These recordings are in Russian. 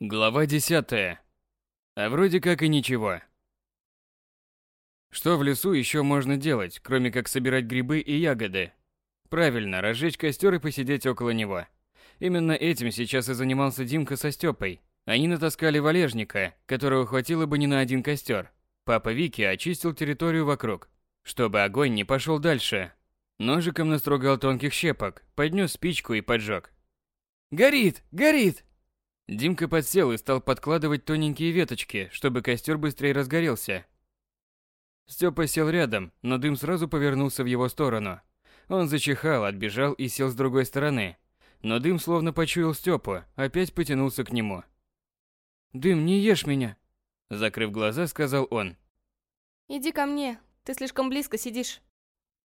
Глава 10. А вроде как и ничего. Что в лесу еще можно делать, кроме как собирать грибы и ягоды? Правильно, разжечь костер и посидеть около него. Именно этим сейчас и занимался Димка со Степой. Они натаскали валежника, которого хватило бы не на один костер. Папа Вики очистил территорию вокруг, чтобы огонь не пошел дальше. Ножиком настрогал тонких щепок, поднес спичку и поджег. «Горит! Горит!» Димка подсел и стал подкладывать тоненькие веточки, чтобы костер быстрее разгорелся. Степа сел рядом, но дым сразу повернулся в его сторону. Он зачихал, отбежал и сел с другой стороны. Но дым словно почуял Степу, опять потянулся к нему. «Дым, не ешь меня!» Закрыв глаза, сказал он. Иди ко мне, ты слишком близко сидишь.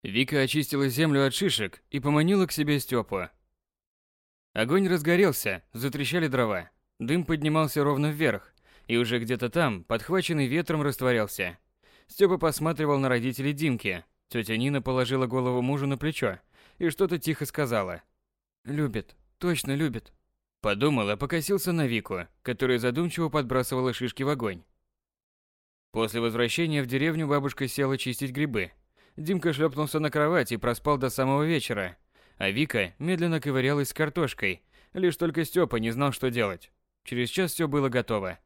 Вика очистила землю от шишек и поманила к себе Степу. Огонь разгорелся, затрещали дрова. Дым поднимался ровно вверх, и уже где-то там, подхваченный ветром, растворялся. Степа посматривал на родителей Димки. Тетя Нина положила голову мужу на плечо и что-то тихо сказала. «Любит, точно любит». Подумал, а покосился на Вику, которая задумчиво подбрасывала шишки в огонь. После возвращения в деревню бабушка села чистить грибы. Димка шлепнулся на кровать и проспал до самого вечера, а Вика медленно ковырялась с картошкой, лишь только Степа не знал, что делать. Через час все было готово.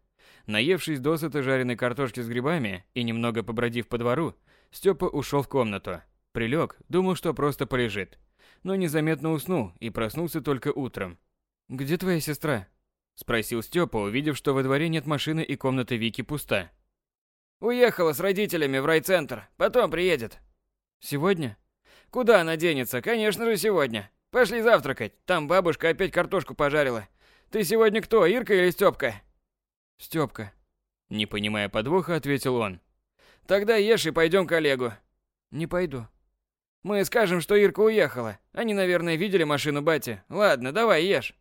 Наевшись досыта жареной картошки с грибами и немного побродив по двору, Степа ушел в комнату. Прилег, думал, что просто полежит. Но незаметно уснул и проснулся только утром. «Где твоя сестра?» – спросил Степа, увидев, что во дворе нет машины и комната Вики пуста. «Уехала с родителями в райцентр, потом приедет». «Сегодня?» Куда она денется? Конечно же, сегодня. Пошли завтракать. Там бабушка опять картошку пожарила. Ты сегодня кто, Ирка или Стёпка? Стёпка. Не понимая подвоха, ответил он. Тогда ешь и пойдем к Олегу. Не пойду. Мы скажем, что Ирка уехала. Они, наверное, видели машину бати. Ладно, давай ешь.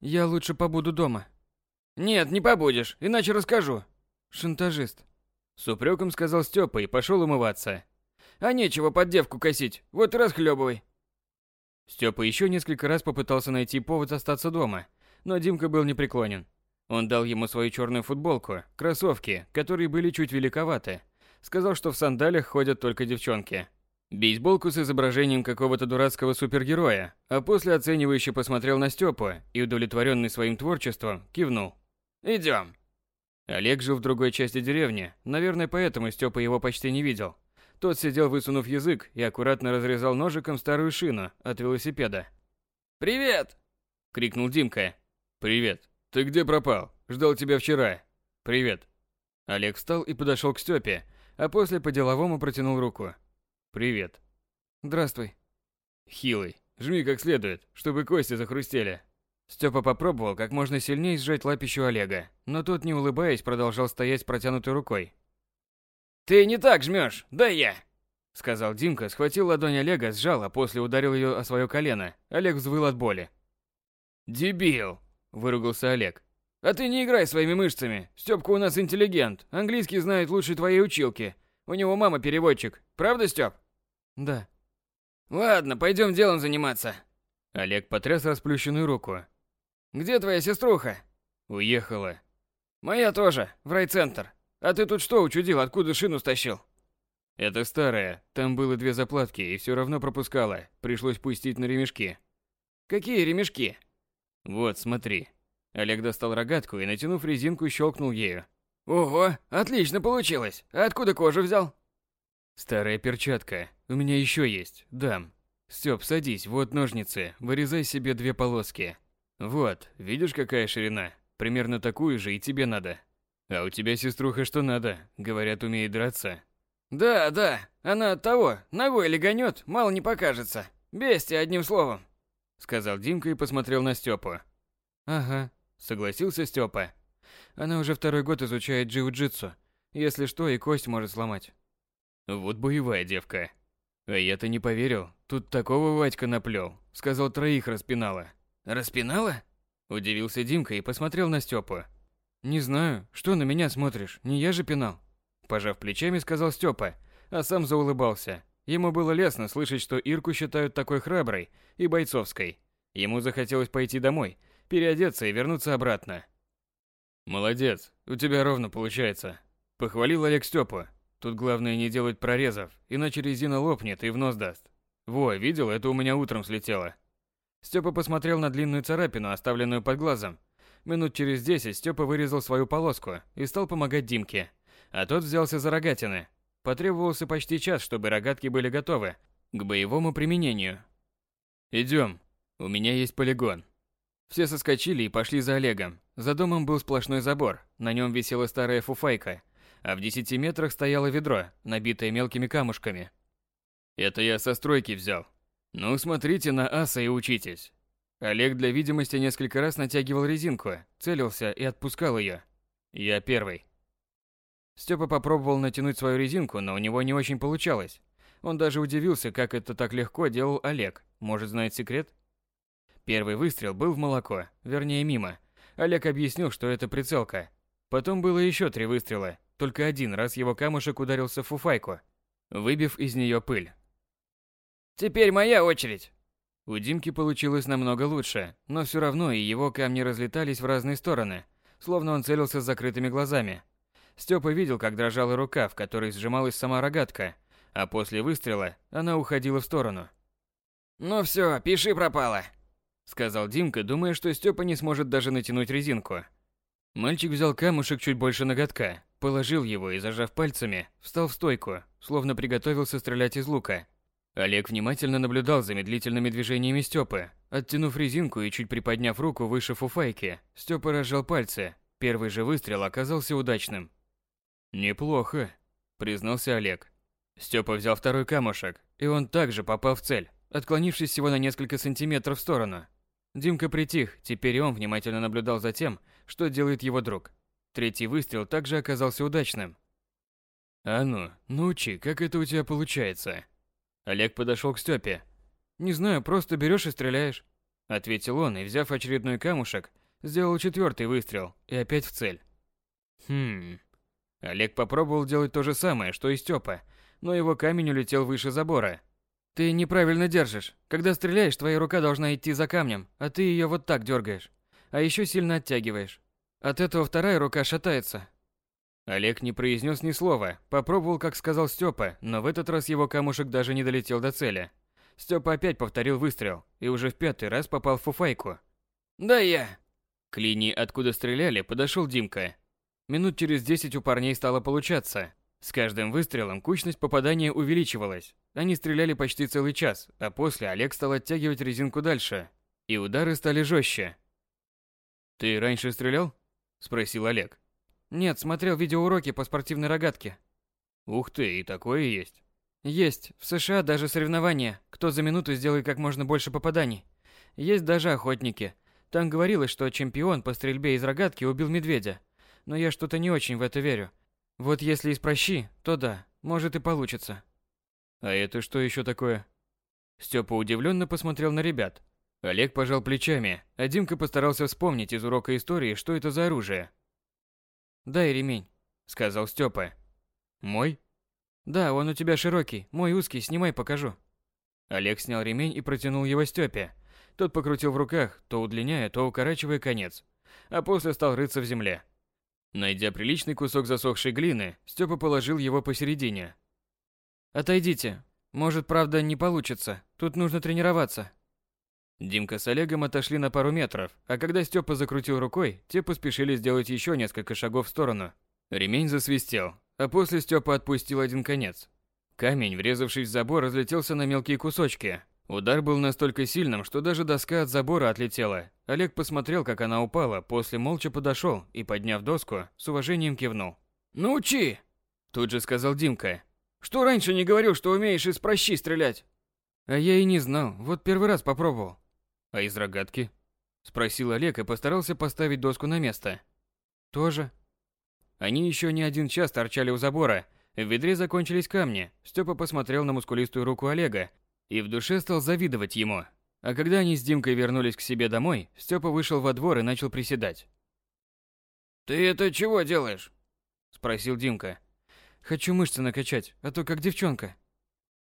Я лучше побуду дома. Нет, не побудешь, иначе расскажу. Шантажист. С упреком сказал Степа и пошел умываться. А нечего под девку косить, вот и расхлебывай. Степа еще несколько раз попытался найти повод остаться дома, но Димка был непреклонен. Он дал ему свою черную футболку, кроссовки, которые были чуть великоваты. Сказал, что в сандалях ходят только девчонки. Бейсболку с изображением какого-то дурацкого супергероя, а после оценивающе посмотрел на Степу и, удовлетворенный своим творчеством, кивнул. «Идем». Олег жил в другой части деревни, наверное, поэтому Степа его почти не видел. Тот сидел, высунув язык, и аккуратно разрезал ножиком старую шину от велосипеда. «Привет!» — крикнул Димка. «Привет. Ты где пропал? Ждал тебя вчера. Привет». Олег встал и подошел к Степе, а после по-деловому протянул руку. «Привет». «Здравствуй». «Хилый. Жми как следует, чтобы кости захрустели». Степа попробовал как можно сильнее сжать лапищу Олега, но тот, не улыбаясь, продолжал стоять с протянутой рукой. «Ты не так жмешь, да я!» Сказал Димка, схватил ладонь Олега, сжал, а после ударил ее о свое колено. Олег взвыл от боли. «Дебил!» – выругался Олег. «А ты не играй своими мышцами. Стёпка у нас интеллигент. Английский знает лучше твоей училки. У него мама переводчик. Правда, Стёп?» «Да». «Ладно, пойдем делом заниматься». Олег потряс расплющенную руку. «Где твоя сеструха?» «Уехала». «Моя тоже, в райцентр. А ты тут что учудил, откуда шину стащил? Это старая, там было две заплатки и все равно пропускала, пришлось пустить на ремешки. Какие ремешки? Вот, смотри. Олег достал рогатку и, натянув резинку, щелкнул ею. Ого, отлично получилось. А откуда кожу взял? Старая перчатка. У меня еще есть. Дам. Стёп, садись, вот ножницы. Вырезай себе две полоски. Вот, видишь, какая ширина? Примерно такую же и тебе надо. А у тебя сеструха что надо, говорят, умеет драться. Да, да, она от того, ногой легонет, мало не покажется. Бестия, одним словом. Сказал Димка и посмотрел на Степу. Ага, согласился Степа. Она уже второй год изучает джиу-джитсу. Если что, и кость может сломать. Вот боевая девка. А я-то не поверил. Тут такого Вадька наплел. Сказал, троих распинала. Распинала? Удивился Димка и посмотрел на Степу. «Не знаю, что на меня смотришь, не я же пинал?» Пожав плечами, сказал Степа, а сам заулыбался. Ему было лестно слышать, что Ирку считают такой храброй и бойцовской. Ему захотелось пойти домой, переодеться и вернуться обратно. Молодец, у тебя ровно получается. Похвалил Олег Степу. Тут главное не делать прорезов, иначе резина лопнет и в нос даст. Во, видел, это у меня утром слетело. Степа посмотрел на длинную царапину, оставленную под глазом. Минут через десять Степа вырезал свою полоску и стал помогать Димке. А тот взялся за рогатины. Потребовался почти час, чтобы рогатки были готовы к боевому применению. Идем, у меня есть полигон. Все соскочили и пошли за Олегом. За домом был сплошной забор, на нем висела старая фуфайка, а в десяти метрах стояло ведро, набитое мелкими камушками. Это я со стройки взял. Ну, смотрите на аса и учитесь. Олег для видимости несколько раз натягивал резинку, целился и отпускал ее. Я первый. Степа попробовал натянуть свою резинку, но у него не очень получалось. Он даже удивился, как это так легко делал Олег. Может, знает секрет? Первый выстрел был в молоко, вернее мимо. Олег объяснил, что это прицелка. Потом было еще три выстрела, только один раз его камушек ударился в фуфайку, выбив из нее пыль. «Теперь моя очередь!» У Димки получилось намного лучше, но все равно и его камни разлетались в разные стороны, словно он целился с закрытыми глазами. Степа видел, как дрожала рука, в которой сжималась сама рогатка, а после выстрела она уходила в сторону. «Ну все, пиши пропало!» сказал Димка, думая, что Степа не сможет даже натянуть резинку. Мальчик взял камушек чуть больше ноготка, положил его и, зажав пальцами, встал в стойку, словно приготовился стрелять из лука. Олег внимательно наблюдал за медлительными движениями Степы. Оттянув резинку и чуть приподняв руку выше фуфайки, Степа разжал пальцы. Первый же выстрел оказался удачным. «Неплохо», — признался Олег. Степа взял второй камушек, и он также попал в цель, отклонившись всего на несколько сантиметров в сторону. Димка притих, теперь он внимательно наблюдал за тем, что делает его друг. Третий выстрел также оказался удачным. «А ну, научи, как это у тебя получается?» Олег подошел к Степе. «Не знаю, просто берешь и стреляешь», — ответил он и, взяв очередной камушек, сделал четвертый выстрел и опять в цель. Хм. Олег попробовал делать то же самое, что и Степа, но его камень улетел выше забора, ты неправильно держишь. Когда стреляешь, твоя рука должна идти за камнем, а ты ее вот так дергаешь. А еще сильно оттягиваешь. От этого вторая рука шатается. Олег не произнес ни слова, попробовал, как сказал Степа, но в этот раз его камушек даже не долетел до цели. Степа опять повторил выстрел и уже в пятый раз попал в фуфайку. «Да я!» К линии, откуда стреляли, подошел Димка. Минут через десять у парней стало получаться. С каждым выстрелом кучность попадания увеличивалась. Они стреляли почти целый час, а после Олег стал оттягивать резинку дальше, и удары стали жестче. «Ты раньше стрелял?» – спросил Олег. «Нет, смотрел видеоуроки по спортивной рогатке». «Ух ты, и такое есть?» «Есть. В США даже соревнования, кто за минуту сделает как можно больше попаданий. Есть даже охотники. Там говорилось, что чемпион по стрельбе из рогатки убил медведя. Но я что-то не очень в это верю. Вот если из прощи, то да, может и получится. А это что еще такое? Степа удивленно посмотрел на ребят. Олег пожал плечами, а Димка постарался вспомнить из урока истории, что это за оружие. «Дай ремень», — сказал Степа. «Мой?» «Да, он у тебя широкий, мой узкий, снимай, покажу». Олег снял ремень и протянул его Степе. Тот покрутил в руках, то удлиняя, то укорачивая конец, а после стал рыться в земле. Найдя приличный кусок засохшей глины, Степа положил его посередине. «Отойдите. Может, правда, не получится. Тут нужно тренироваться». Димка с Олегом отошли на пару метров, а когда Степа закрутил рукой, те поспешили сделать еще несколько шагов в сторону. Ремень засвистел, а после Степа отпустил один конец. Камень, врезавшись в забор, разлетелся на мелкие кусочки, Удар был настолько сильным, что даже доска от забора отлетела. Олег посмотрел, как она упала, после молча подошел и, подняв доску, с уважением кивнул. «Научи!» Тут же сказал Димка. «Что раньше не говорил, что умеешь из прощи стрелять?» А я и не знал, вот первый раз попробовал. А из рогатки? Спросил Олег и постарался поставить доску на место. Тоже. Они еще не один час торчали у забора. В ведре закончились камни. Степа посмотрел на мускулистую руку Олега и в душе стал завидовать ему. А когда они с Димкой вернулись к себе домой, Степа вышел во двор и начал приседать. «Ты это чего делаешь?» – спросил Димка. «Хочу мышцы накачать, а то как девчонка».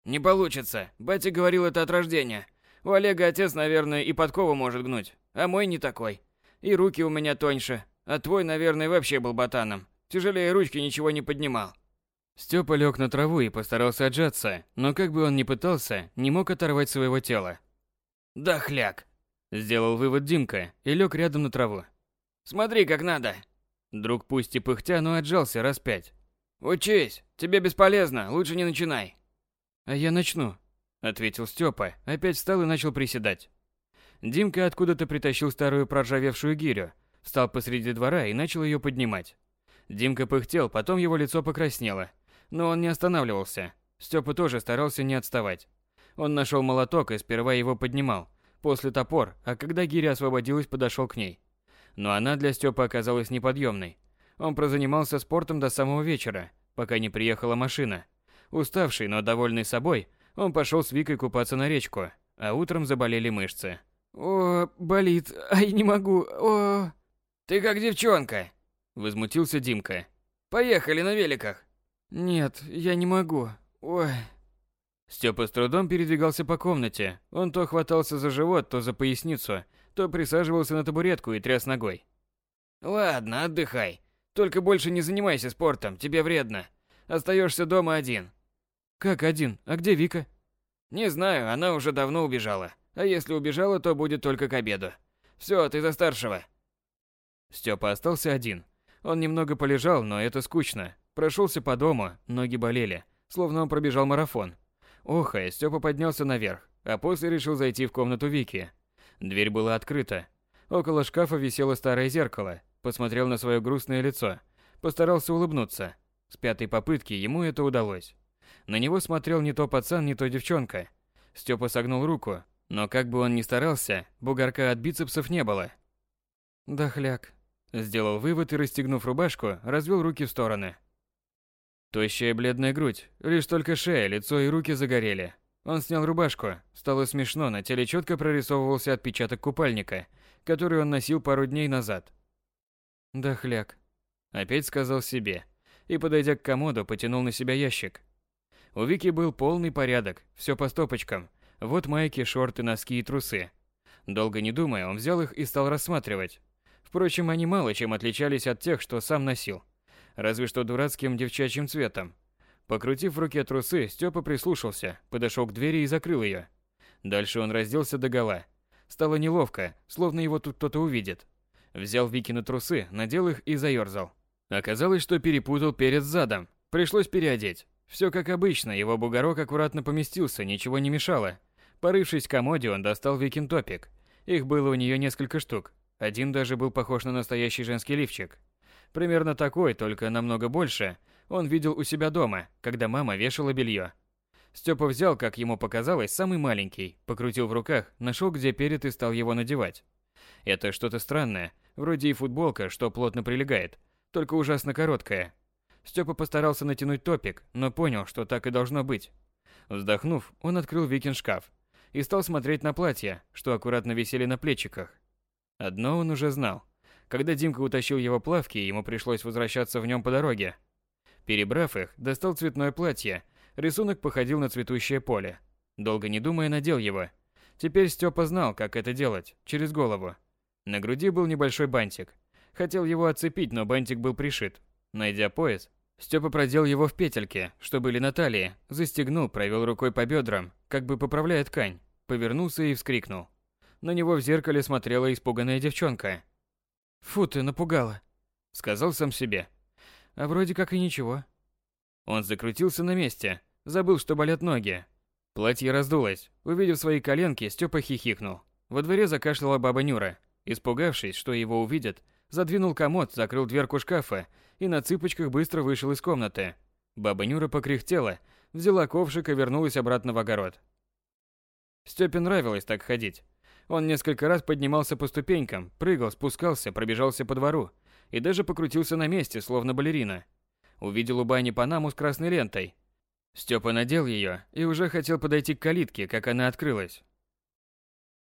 «Не получится. Батя говорил это от рождения. У Олега отец, наверное, и подкову может гнуть, а мой не такой. И руки у меня тоньше. А твой, наверное, вообще был ботаном. Тяжелее ручки ничего не поднимал. Степа лег на траву и постарался отжаться, но как бы он ни пытался, не мог оторвать своего тела. Да хляк. Сделал вывод Димка и лег рядом на траву. Смотри, как надо. Друг пусть и пыхтя, но отжался раз пять. Учись, тебе бесполезно, лучше не начинай. А я начну, ответил Степа, опять встал и начал приседать. Димка откуда-то притащил старую проржавевшую гирю, встал посреди двора и начал ее поднимать. Димка пыхтел, потом его лицо покраснело, но он не останавливался. Степа тоже старался не отставать. Он нашел молоток и сперва его поднимал, после топор, а когда гиря освободилась, подошел к ней но она для Степы оказалась неподъемной. Он прозанимался спортом до самого вечера, пока не приехала машина. Уставший, но довольный собой, он пошел с Викой купаться на речку, а утром заболели мышцы. «О, болит, ай, не могу, о...» «Ты как девчонка!» – возмутился Димка. «Поехали на великах!» «Нет, я не могу, ой...» Степа с трудом передвигался по комнате. Он то хватался за живот, то за поясницу, то присаживался на табуретку и тряс ногой. Ладно, отдыхай. Только больше не занимайся спортом, тебе вредно. Остаешься дома один. Как один? А где Вика? Не знаю, она уже давно убежала. А если убежала, то будет только к обеду. Все, ты за старшего. Степа остался один. Он немного полежал, но это скучно. Прошелся по дому, ноги болели, словно он пробежал марафон. Охая, Степа поднялся наверх, а после решил зайти в комнату Вики. Дверь была открыта. Около шкафа висело старое зеркало. Посмотрел на свое грустное лицо. Постарался улыбнуться. С пятой попытки ему это удалось. На него смотрел не то пацан, не то девчонка. Степа согнул руку, но как бы он ни старался, бугорка от бицепсов не было. «Дохляк», – сделал вывод и, расстегнув рубашку, развел руки в стороны. Тощая бледная грудь, лишь только шея, лицо и руки загорели. Он снял рубашку. Стало смешно, на теле четко прорисовывался отпечаток купальника, который он носил пару дней назад. «Да хляк», — опять сказал себе, и, подойдя к комоду, потянул на себя ящик. У Вики был полный порядок, все по стопочкам. Вот майки, шорты, носки и трусы. Долго не думая, он взял их и стал рассматривать. Впрочем, они мало чем отличались от тех, что сам носил. Разве что дурацким девчачьим цветом. Покрутив в руке трусы, Степа прислушался, подошел к двери и закрыл ее. Дальше он разделся до гола. Стало неловко, словно его тут кто-то увидит. Взял Вики на трусы, надел их и заерзал. Оказалось, что перепутал перед задом. Пришлось переодеть. Все как обычно, его бугорок аккуратно поместился, ничего не мешало. Порывшись в комоде, он достал Викин топик. Их было у нее несколько штук. Один даже был похож на настоящий женский лифчик. Примерно такой, только намного больше – он видел у себя дома, когда мама вешала белье. Степа взял, как ему показалось, самый маленький, покрутил в руках, нашел, где перед и стал его надевать. Это что-то странное, вроде и футболка, что плотно прилегает, только ужасно короткая. Степа постарался натянуть топик, но понял, что так и должно быть. Вздохнув, он открыл Викин шкаф и стал смотреть на платья, что аккуратно висели на плечиках. Одно он уже знал. Когда Димка утащил его плавки, ему пришлось возвращаться в нем по дороге. Перебрав их, достал цветное платье. Рисунок походил на цветущее поле. Долго не думая, надел его. Теперь Степа знал, как это делать, через голову. На груди был небольшой бантик. Хотел его отцепить, но бантик был пришит. Найдя пояс, Степа продел его в петельки, что были на талии, застегнул, провел рукой по бедрам, как бы поправляя ткань, повернулся и вскрикнул. На него в зеркале смотрела испуганная девчонка. «Фу, ты напугала», — сказал сам себе. А вроде как и ничего. Он закрутился на месте, забыл, что болят ноги. Платье раздулось. Увидев свои коленки, Степа хихикнул. Во дворе закашляла баба Нюра. Испугавшись, что его увидят, задвинул комод, закрыл дверку шкафа и на цыпочках быстро вышел из комнаты. Баба Нюра покряхтела, взяла ковшик и вернулась обратно в огород. Степе нравилось так ходить. Он несколько раз поднимался по ступенькам, прыгал, спускался, пробежался по двору, и даже покрутился на месте, словно балерина. Увидел у бани панаму с красной лентой. Степа надел ее и уже хотел подойти к калитке, как она открылась.